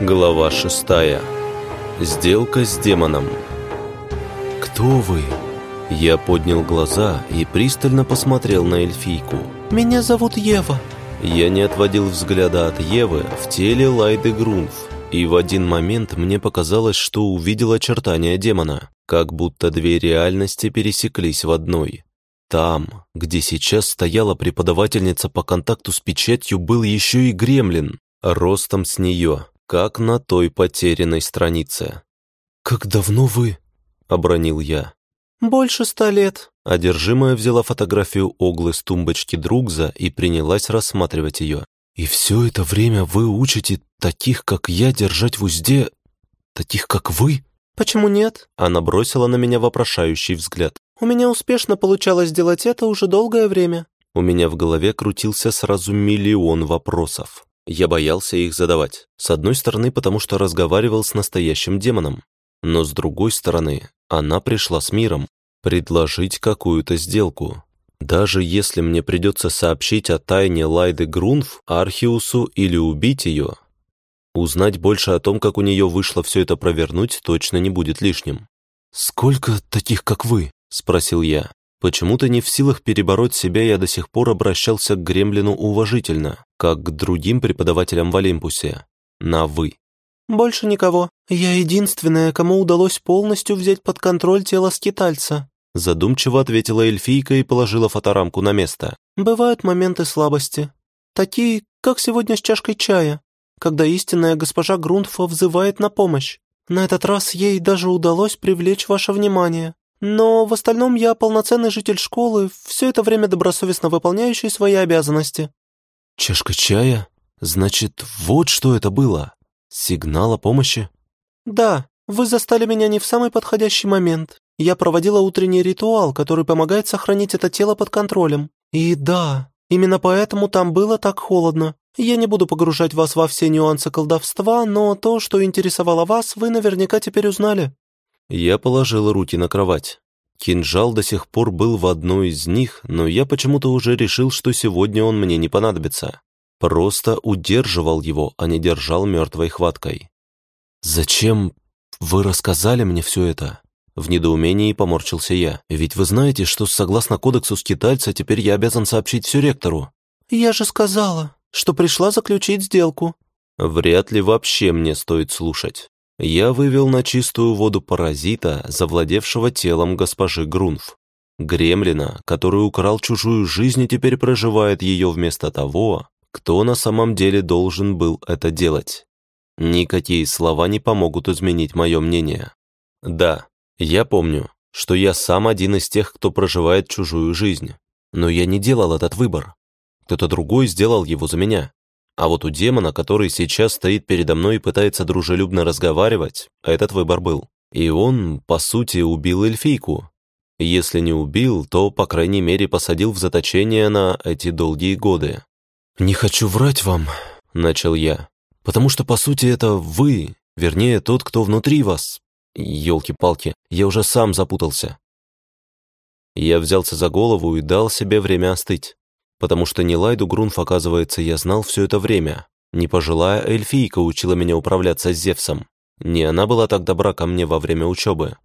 Глава шестая. Сделка с демоном. «Кто вы?» Я поднял глаза и пристально посмотрел на эльфийку. «Меня зовут Ева». Я не отводил взгляда от Евы в теле Лайды Грунф, и в один момент мне показалось, что увидел очертания демона, как будто две реальности пересеклись в одной. Там, где сейчас стояла преподавательница по контакту с печатью, был еще и гремлин, ростом с нее, как на той потерянной странице. «Как давно вы?» — обронил я. «Больше ста лет». Одержимая взяла фотографию Оглы с тумбочки Другза и принялась рассматривать ее. «И все это время вы учите таких, как я, держать в узде... таких, как вы?» «Почему нет?» Она бросила на меня вопрошающий взгляд. «У меня успешно получалось делать это уже долгое время». У меня в голове крутился сразу миллион вопросов. Я боялся их задавать. С одной стороны, потому что разговаривал с настоящим демоном. Но с другой стороны, она пришла с миром. Предложить какую-то сделку. Даже если мне придется сообщить о тайне Лайды Грунф Архиусу или убить ее, узнать больше о том, как у нее вышло все это провернуть, точно не будет лишним. «Сколько таких, как вы?» – спросил я. Почему-то не в силах перебороть себя, я до сих пор обращался к Гремлину уважительно, как к другим преподавателям в Олимпусе. На «вы». «Больше никого. Я единственная, кому удалось полностью взять под контроль тело скитальца», задумчиво ответила эльфийка и положила фоторамку на место. «Бывают моменты слабости. Такие, как сегодня с чашкой чая, когда истинная госпожа Грунтфа взывает на помощь. На этот раз ей даже удалось привлечь ваше внимание. Но в остальном я полноценный житель школы, все это время добросовестно выполняющий свои обязанности». «Чашка чая? Значит, вот что это было? Сигнал о помощи?» «Да, вы застали меня не в самый подходящий момент. Я проводила утренний ритуал, который помогает сохранить это тело под контролем. И да, именно поэтому там было так холодно. Я не буду погружать вас во все нюансы колдовства, но то, что интересовало вас, вы наверняка теперь узнали». Я положил руки на кровать. Кинжал до сих пор был в одной из них, но я почему-то уже решил, что сегодня он мне не понадобится. Просто удерживал его, а не держал мертвой хваткой. «Зачем вы рассказали мне все это?» В недоумении поморщился я. «Ведь вы знаете, что согласно кодексу скитальца теперь я обязан сообщить все ректору». «Я же сказала, что пришла заключить сделку». «Вряд ли вообще мне стоит слушать я вывел на чистую воду паразита, завладевшего телом госпожи Грунф. Гремлина, который украл чужую жизнь и теперь проживает ее вместо того, кто на самом деле должен был это делать. Никакие слова не помогут изменить мое мнение. Да, я помню, что я сам один из тех, кто проживает чужую жизнь. Но я не делал этот выбор. Кто-то другой сделал его за меня. А вот у демона, который сейчас стоит передо мной и пытается дружелюбно разговаривать, этот выбор был. И он, по сути, убил эльфийку. Если не убил, то, по крайней мере, посадил в заточение на эти долгие годы. «Не хочу врать вам», — начал я, «потому что, по сути, это вы, вернее, тот, кто внутри вас. Ёлки-палки, я уже сам запутался». Я взялся за голову и дал себе время остыть потому что не Лайду Грунф, оказывается, я знал все это время. Не пожилая эльфийка учила меня управляться с Зевсом. Не она была так добра ко мне во время учебы.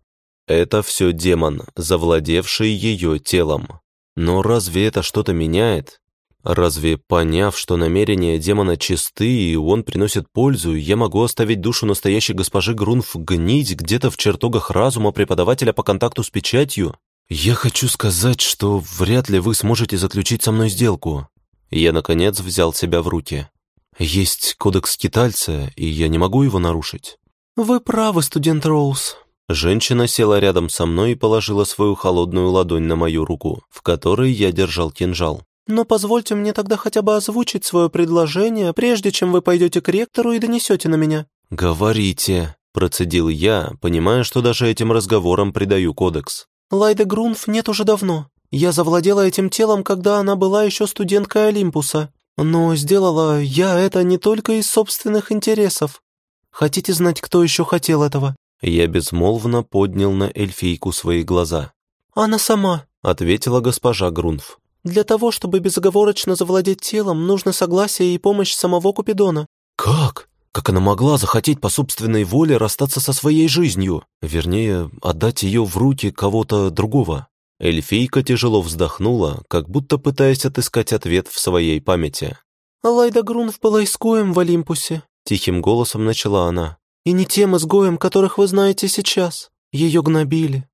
Это все демон, завладевший ее телом. Но разве это что-то меняет? Разве, поняв, что намерения демона чисты и он приносит пользу, я могу оставить душу настоящей госпожи Грунф гнить где-то в чертогах разума преподавателя по контакту с печатью? «Я хочу сказать, что вряд ли вы сможете заключить со мной сделку». Я, наконец, взял себя в руки. «Есть кодекс скитальца, и я не могу его нарушить». «Вы правы, студент Роуз». Женщина села рядом со мной и положила свою холодную ладонь на мою руку, в которой я держал кинжал. «Но позвольте мне тогда хотя бы озвучить свое предложение, прежде чем вы пойдете к ректору и донесете на меня». «Говорите», – процедил я, понимая, что даже этим разговором предаю кодекс. Лайда Грунф нет уже давно. Я завладела этим телом, когда она была еще студенткой Олимпуса. Но сделала я это не только из собственных интересов. Хотите знать, кто еще хотел этого?» Я безмолвно поднял на эльфийку свои глаза. «Она сама», — ответила госпожа Грунф. «Для того, чтобы безоговорочно завладеть телом, нужно согласие и помощь самого Купидона». «Как? Как она могла захотеть по собственной воле расстаться со своей жизнью? Вернее, отдать ее в руки кого-то другого? Эльфийка тяжело вздохнула, как будто пытаясь отыскать ответ в своей памяти. «Лайда Грунф была изгоем в Олимпусе», — тихим голосом начала она. «И не тем изгоем, которых вы знаете сейчас. Ее гнобили.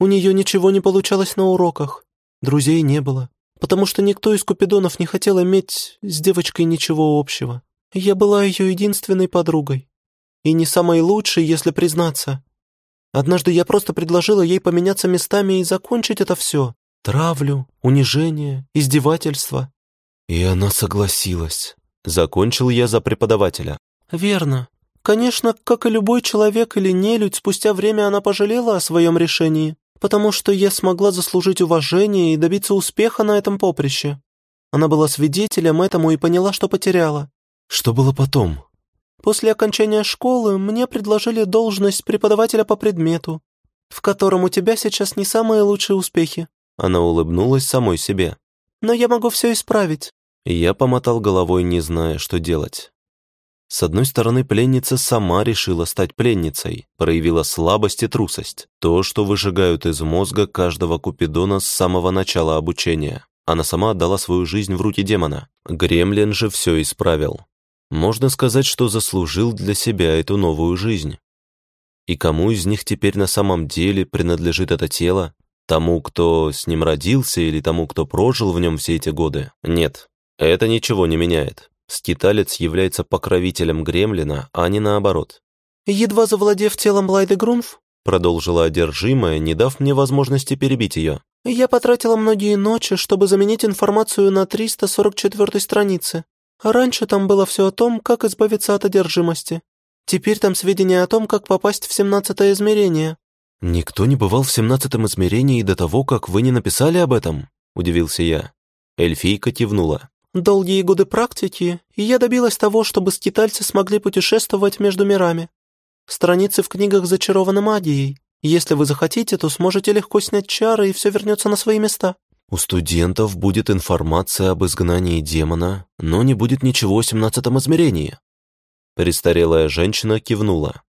У нее ничего не получалось на уроках. Друзей не было, потому что никто из купидонов не хотел иметь с девочкой ничего общего. Я была ее единственной подругой. И не самой лучшей, если признаться. Однажды я просто предложила ей поменяться местами и закончить это все. Травлю, унижение, издевательство. И она согласилась. Закончил я за преподавателя. Верно. Конечно, как и любой человек или нелюдь, спустя время она пожалела о своем решении, потому что я смогла заслужить уважение и добиться успеха на этом поприще. Она была свидетелем этому и поняла, что потеряла. Что было потом? После окончания школы мне предложили должность преподавателя по предмету, в котором у тебя сейчас не самые лучшие успехи». Она улыбнулась самой себе. «Но я могу все исправить». Я помотал головой, не зная, что делать. С одной стороны, пленница сама решила стать пленницей, проявила слабость и трусость, то, что выжигают из мозга каждого купидона с самого начала обучения. Она сама отдала свою жизнь в руки демона. Гремлин же все исправил. Можно сказать, что заслужил для себя эту новую жизнь. И кому из них теперь на самом деле принадлежит это тело? Тому, кто с ним родился, или тому, кто прожил в нем все эти годы? Нет, это ничего не меняет. Скиталец является покровителем Гремлина, а не наоборот. «Едва завладев телом Лайды Грунф», продолжила одержимая, не дав мне возможности перебить ее. «Я потратила многие ночи, чтобы заменить информацию на 344 странице. Раньше там было все о том, как избавиться от одержимости. Теперь там сведения о том, как попасть в семнадцатое измерение». «Никто не бывал в семнадцатом измерении до того, как вы не написали об этом?» – удивился я. Эльфийка кивнула. «Долгие годы практики, и я добилась того, чтобы скитальцы смогли путешествовать между мирами. Страницы в книгах зачарованы магией. Если вы захотите, то сможете легко снять чары, и все вернется на свои места». У студентов будет информация об изгнании демона, но не будет ничего о семнадцатом измерении. Престарелая женщина кивнула.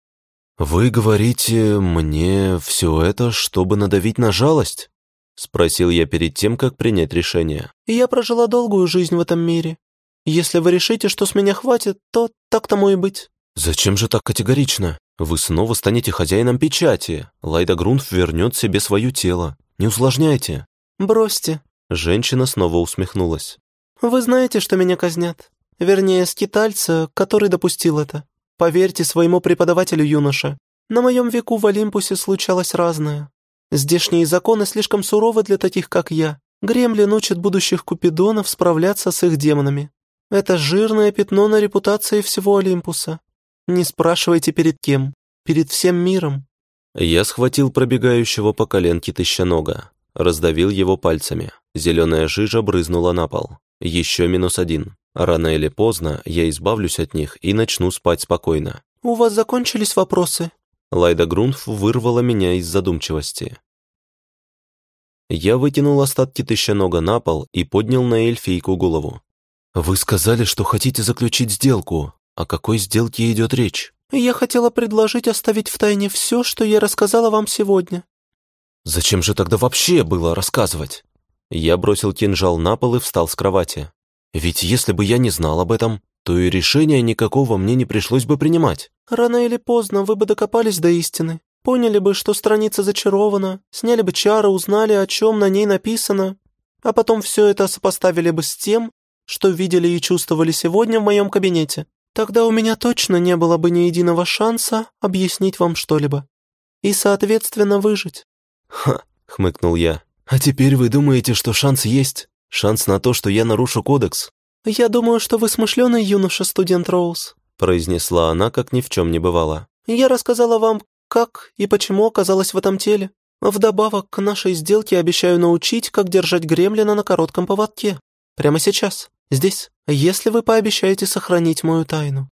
«Вы говорите мне все это, чтобы надавить на жалость?» Спросил я перед тем, как принять решение. «Я прожила долгую жизнь в этом мире. Если вы решите, что с меня хватит, то так тому и быть». «Зачем же так категорично? Вы снова станете хозяином печати. Лайда Грунф вернет себе свое тело. Не усложняйте». «Бросьте». Женщина снова усмехнулась. «Вы знаете, что меня казнят. Вернее, скитальца, который допустил это. Поверьте своему преподавателю, юноша. На моем веку в Олимпусе случалось разное. Здешние законы слишком суровы для таких, как я. Гремлин учит будущих купидонов справляться с их демонами. Это жирное пятно на репутации всего Олимпуса. Не спрашивайте перед кем. Перед всем миром». Я схватил пробегающего по коленке тыщенога раздавил его пальцами. Зеленая жижа брызнула на пол. Еще минус один. Рано или поздно я избавлюсь от них и начну спать спокойно. «У вас закончились вопросы?» Лайда Грунф вырвала меня из задумчивости. Я вытянул остатки тыщенога на пол и поднял на эльфийку голову. «Вы сказали, что хотите заключить сделку. О какой сделке идет речь?» «Я хотела предложить оставить в тайне все, что я рассказала вам сегодня. Зачем же тогда вообще было рассказывать? Я бросил кинжал на пол и встал с кровати. Ведь если бы я не знал об этом, то и решения никакого мне не пришлось бы принимать. Рано или поздно вы бы докопались до истины. Поняли бы, что страница зачарована, сняли бы чары, узнали, о чем на ней написано, а потом все это сопоставили бы с тем, что видели и чувствовали сегодня в моем кабинете. Тогда у меня точно не было бы ни единого шанса объяснить вам что-либо. И, соответственно, выжить. «Ха!» — хмыкнул я. «А теперь вы думаете, что шанс есть? Шанс на то, что я нарушу кодекс?» «Я думаю, что вы смышленый юноша, студент Роуз», — произнесла она, как ни в чем не бывало. «Я рассказала вам, как и почему оказалась в этом теле. Вдобавок к нашей сделке обещаю научить, как держать гремлина на коротком поводке. Прямо сейчас, здесь, если вы пообещаете сохранить мою тайну».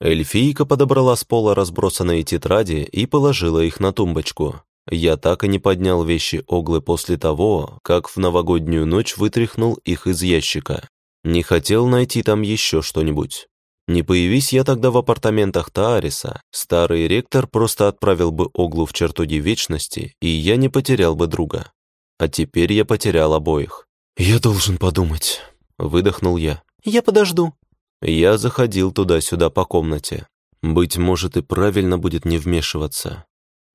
Эльфийка подобрала с пола разбросанные тетради и положила их на тумбочку. Я так и не поднял вещи Оглы после того, как в новогоднюю ночь вытряхнул их из ящика. Не хотел найти там еще что-нибудь. Не появись я тогда в апартаментах Таариса, старый ректор просто отправил бы Оглу в чертоги вечности, и я не потерял бы друга. А теперь я потерял обоих. «Я должен подумать», — выдохнул я. «Я подожду». Я заходил туда-сюда по комнате. Быть может, и правильно будет не вмешиваться.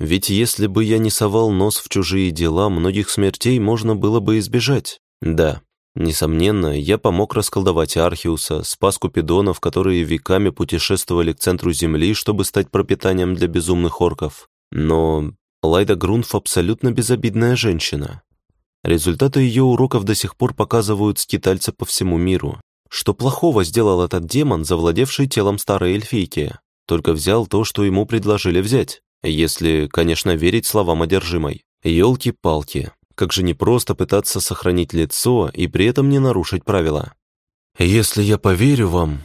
Ведь если бы я не совал нос в чужие дела, многих смертей можно было бы избежать. Да, Несомненно, я помог расколдовать Архиуса, спас купидонов, которые веками путешествовали к центру Земли, чтобы стать пропитанием для безумных орков. Но Лайда Грунф абсолютно безобидная женщина. Результаты ее уроков до сих пор показывают скитальца по всему миру. Что плохого сделал этот демон, завладевший телом старой эльфийки? Только взял то, что ему предложили взять. Если, конечно, верить словам одержимой. Ёлки-палки, как же не просто пытаться сохранить лицо и при этом не нарушить правила. «Если я поверю вам...»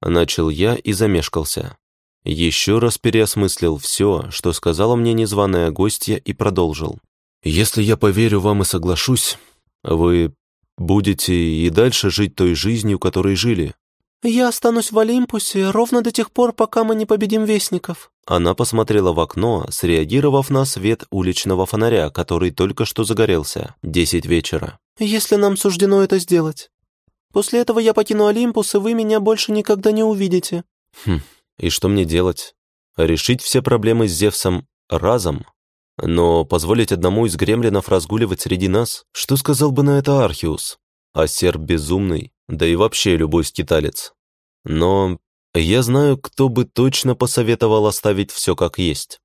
Начал я и замешкался. Еще раз переосмыслил все, что сказала мне незваная гостья, и продолжил. «Если я поверю вам и соглашусь, вы будете и дальше жить той жизнью, которой жили, «Я останусь в Олимпусе ровно до тех пор, пока мы не победим Вестников». Она посмотрела в окно, среагировав на свет уличного фонаря, который только что загорелся. Десять вечера. «Если нам суждено это сделать. После этого я покину Олимпус, и вы меня больше никогда не увидите». Хм, и что мне делать? Решить все проблемы с Зевсом разом? Но позволить одному из гремлинов разгуливать среди нас? Что сказал бы на это Архиус? А серб безумный, да и вообще любой скиталец. Но я знаю, кто бы точно посоветовал оставить все как есть.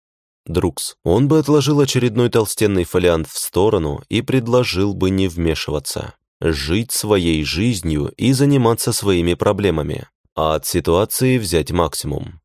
Друкс. Он бы отложил очередной толстенный фолиант в сторону и предложил бы не вмешиваться, жить своей жизнью и заниматься своими проблемами, а от ситуации взять максимум.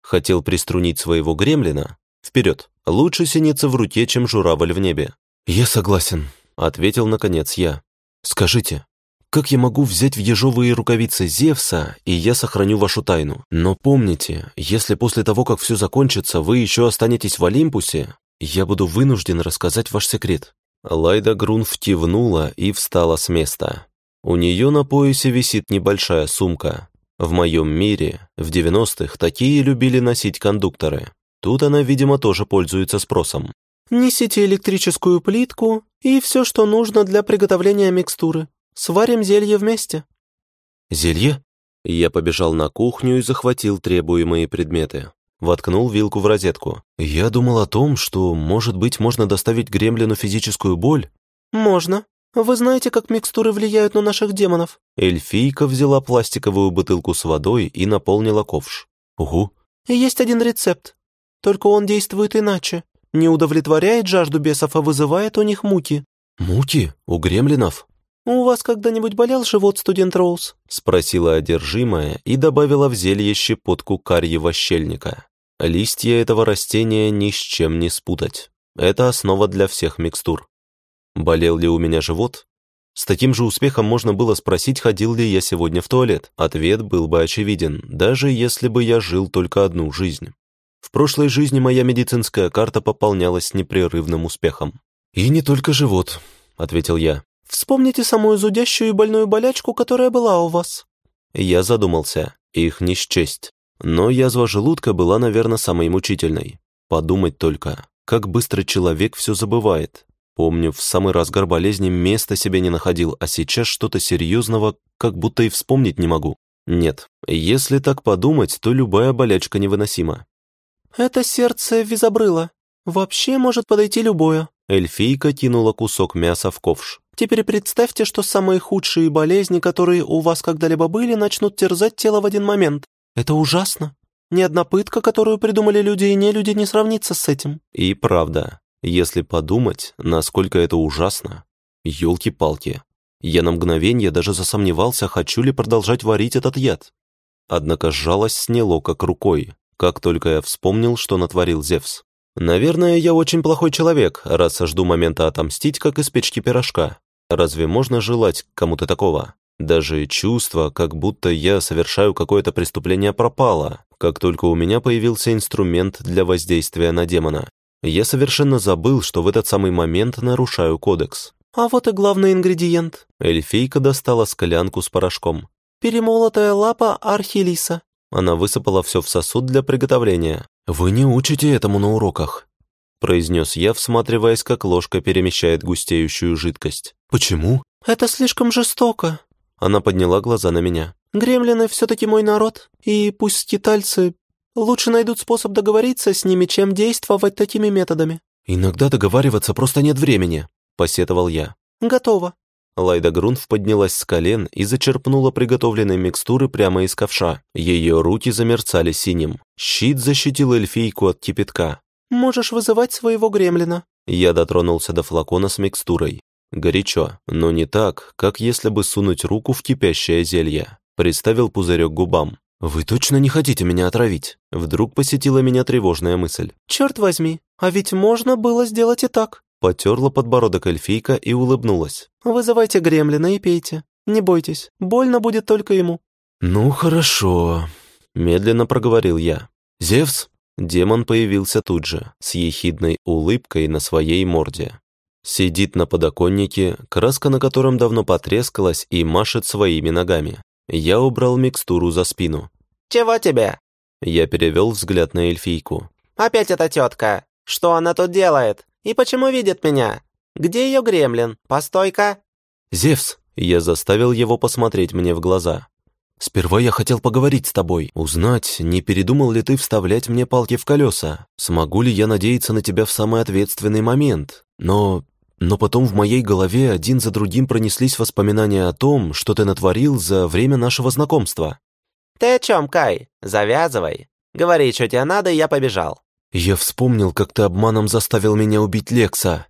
Хотел приструнить своего гремлина? Вперед, лучше синица в руке, чем журавль в небе. «Я согласен», — ответил наконец я. «Скажите, как я могу взять в ежовые рукавицы Зевса, и я сохраню вашу тайну? Но помните, если после того, как все закончится, вы еще останетесь в Олимпусе, я буду вынужден рассказать ваш секрет». Лайда Грун втивнула и встала с места. У нее на поясе висит небольшая сумка. В моем мире, в 90-х, такие любили носить кондукторы. Тут она, видимо, тоже пользуется спросом. «Несите электрическую плитку и все, что нужно для приготовления микстуры», Сварим зелье вместе». «Зелье?» Я побежал на кухню и захватил требуемые предметы. Воткнул вилку в розетку. Я думал о том, что, может быть, можно доставить гремлину физическую боль. «Можно. Вы знаете, как микстуры влияют на наших демонов?» Эльфийка взяла пластиковую бутылку с водой и наполнила ковш. «Угу». «Есть один рецепт. Только он действует иначе. Не удовлетворяет жажду бесов, а вызывает у них муки». «Муки? У гремлинов?» «У вас когда-нибудь болел живот, студент Роуз?» — спросила одержимая и добавила в зелье щепотку карьего щельника. Листья этого растения ни с чем не спутать. Это основа для всех микстур. Болел ли у меня живот? С таким же успехом можно было спросить, ходил ли я сегодня в туалет. Ответ был бы очевиден, даже если бы я жил только одну жизнь. В прошлой жизни моя медицинская карта пополнялась непрерывным успехом. «И не только живот», — ответил я. Вспомните самую зудящую и больную болячку, которая была у вас». Я задумался. Их не счесть. Но язва желудка была, наверное, самой мучительной. Подумать только, как быстро человек все забывает. Помню, в самый разгар болезни места себе не находил, а сейчас что-то серьезного как будто и вспомнить не могу. Нет, если так подумать, то любая болячка невыносима. «Это сердце визобрыла. Вообще может подойти любое». Эльфийка кинула кусок мяса в ковш. Теперь представьте, что самые худшие болезни, которые у вас когда-либо были, начнут терзать тело в один момент. Это ужасно. Ни одна пытка, которую придумали люди и не люди, не сравнится с этим. И правда, если подумать, насколько это ужасно. Ёлки-палки. Я на мгновение даже засомневался, хочу ли продолжать варить этот яд. Однако жалость сняло как рукой, как только я вспомнил, что натворил Зевс. Наверное, я очень плохой человек, раз жду момента отомстить, как из печки пирожка. Разве можно желать кому-то такого? Даже чувство, как будто я совершаю какое-то преступление, пропало, как только у меня появился инструмент для воздействия на демона. Я совершенно забыл, что в этот самый момент нарушаю кодекс. «А вот и главный ингредиент». Эльфийка достала склянку с порошком. «Перемолотая лапа архилиса. Она высыпала все в сосуд для приготовления. «Вы не учите этому на уроках», – произнес я, всматриваясь, как ложка перемещает густеющую жидкость. «Почему?» «Это слишком жестоко». Она подняла глаза на меня. «Гремлины все-таки мой народ, и пусть скитальцы лучше найдут способ договориться с ними, чем действовать такими методами». «Иногда договариваться просто нет времени», – посетовал я. «Готово». Лайда Грунф поднялась с колен и зачерпнула приготовленной микстуры прямо из ковша. Ее руки замерцали синим. Щит защитил эльфийку от кипятка. «Можешь вызывать своего гремлина». Я дотронулся до флакона с микстурой. Горячо, но не так, как если бы сунуть руку в кипящее зелье. Приставил пузырек к губам. «Вы точно не хотите меня отравить?» Вдруг посетила меня тревожная мысль. «Черт возьми, а ведь можно было сделать и так». Потерла подбородок эльфийка и улыбнулась. «Вызывайте гремлина и пейте. Не бойтесь, больно будет только ему». «Ну, хорошо», — медленно проговорил я. «Зевс?» Демон появился тут же, с ехидной улыбкой на своей морде. Сидит на подоконнике, краска на котором давно потрескалась и машет своими ногами. Я убрал микстуру за спину. «Чего тебе?» Я перевел взгляд на эльфийку. «Опять эта тетка. Что она тут делает? И почему видит меня? Где ее гремлин? Постой-ка!» «Зевс!» Я заставил его посмотреть мне в глаза. «Сперва я хотел поговорить с тобой, узнать, не передумал ли ты вставлять мне палки в колеса, смогу ли я надеяться на тебя в самый ответственный момент. Но... но потом в моей голове один за другим пронеслись воспоминания о том, что ты натворил за время нашего знакомства». «Ты о чем, Кай? Завязывай. Говори, что тебе надо, и я побежал». «Я вспомнил, как ты обманом заставил меня убить Лекса.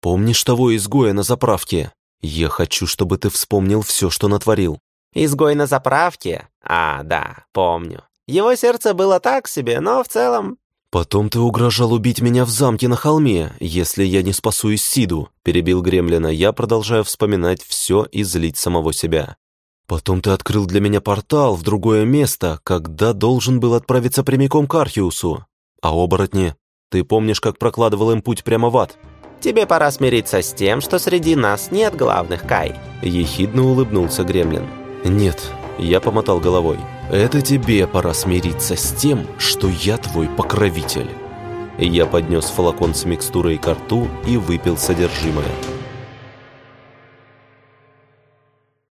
Помнишь того изгоя на заправке? Я хочу, чтобы ты вспомнил все, что натворил». «Изгой на заправке? А, да, помню. Его сердце было так себе, но в целом...» «Потом ты угрожал убить меня в замке на холме, если я не спасу Исиду», перебил Гремлина, я продолжаю вспоминать все и злить самого себя. «Потом ты открыл для меня портал в другое место, когда должен был отправиться прямиком к Архиусу. А оборотни? Ты помнишь, как прокладывал им путь прямо в ад?» «Тебе пора смириться с тем, что среди нас нет главных, Кай». Ехидно улыбнулся Гремлин. «Нет», — я помотал головой. «Это тебе пора смириться с тем, что я твой покровитель». Я поднес флакон с микстурой к рту и выпил содержимое.